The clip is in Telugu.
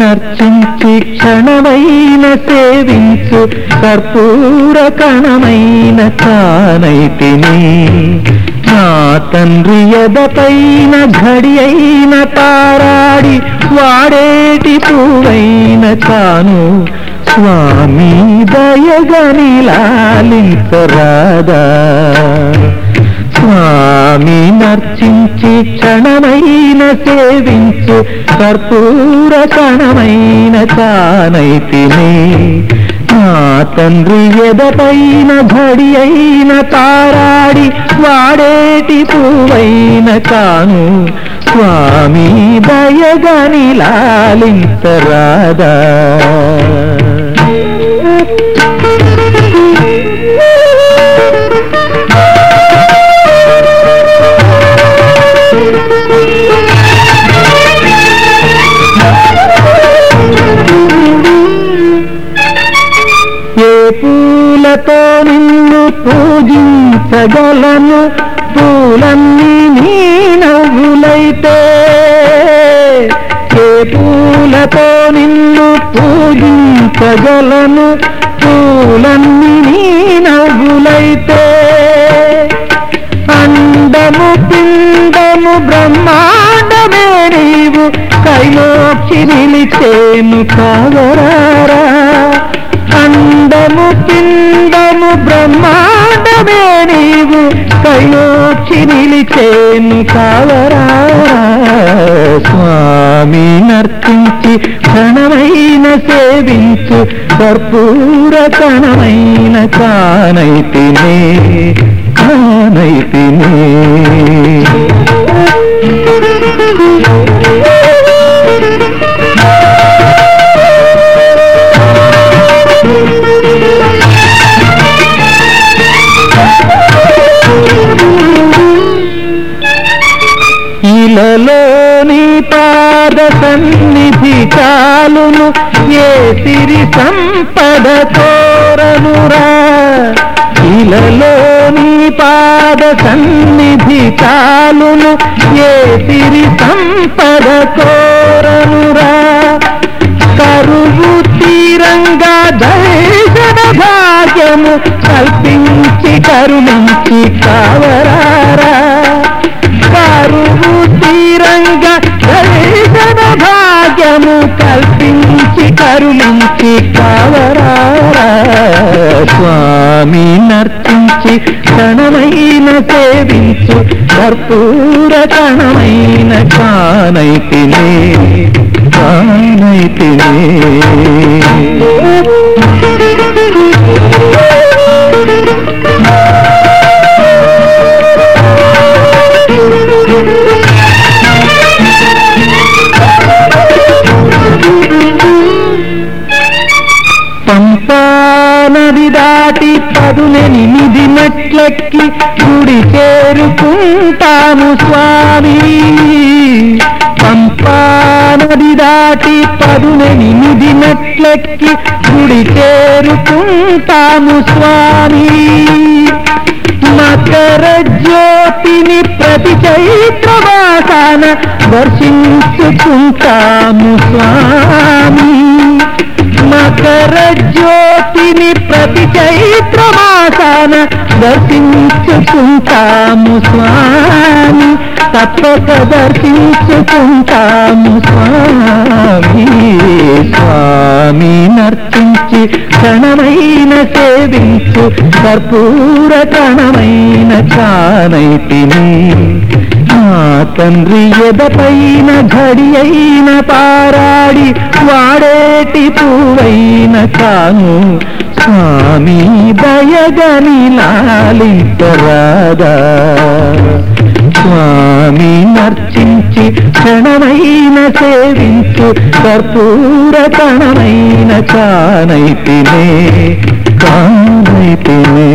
నర్చించి క్షణమైన సేవించు కర్పూర కణమైన తానైతిని నా తండ్రి ఎదపైన ఘడి అయిన తారాడి వాడేటి పువ్వైన తాను. స్వామి దయగని లాలించరాదా స్వామి నర్చించి క్షణమైన సేవించు కర్పూర కణమైన తానైతిని నా తండ్రి ఎదపైన ఘడి అయిన తారాడి వాడేటి పువ్వైన కాను. స్వామి దయగని లాలించరాదా పూజించగలను పూలన్నీ నీ నవ్వులైతే ఏ పూలతో నిన్ను పూజించగలను పూలన్నీ నీ నవ్వులైతే. అండము పిండము బ్రహ్మాండమే నీవు కైలోక్షి నిలిచేను కాదరారా అండము పిండము బ్రహ్మా బ్రహ్మాండమే నీవు. కైలోక్షి నిలిచేను కావరా? స్వామి నర్తించి క్షణమైన సేవించు. కర్పూర కణమైన కానైతినే కానైతినే సన్నిధి చాలును ఏ సిరి సంపద కోరనురా? ఇలలోని పాద సన్నిధి చాలును ఏ సిరి సంపద కోరనురా? కరువు తీరంగా దర్శన భాగ్యము భాగ్యము కల్పించి కరుణించి కావరారా స్వామి నర్చించి క్షణమైన సేవించు కర్పూర కణమైన కానైతినే కానైతినే పంపా నది దాటి పదునెనిమిది మెట్లెక్కి గుడి చేరుకుంటాము స్వామి. పంపా నది దాటి పదునెనిమిది మెట్లెక్కి గుడి చేరుకుంటాము స్వామి. మకర జ్యోతిని ప్రతి చైత్రవాసాన దర్శించుకుంటాము స్వామి. చైత్రమాసాన దర్శించుకుంటాము స్వామి. తప్పక దర్శించుకుంటాము స్వామి. స్వామి నర్తించి క్షణమైన సేవించు. కర్పూర కణమైన కానైతిని నా తండ్రి ఎదపైన ఘడి అయిన పారాడి వాడేటి పువ్వైన కాను. స్వామి దయగని లాలించరాదా స్వామి నర్చించి క్షణమైన సేవించు కర్పూర కణమైన కానైతినే కానైతినే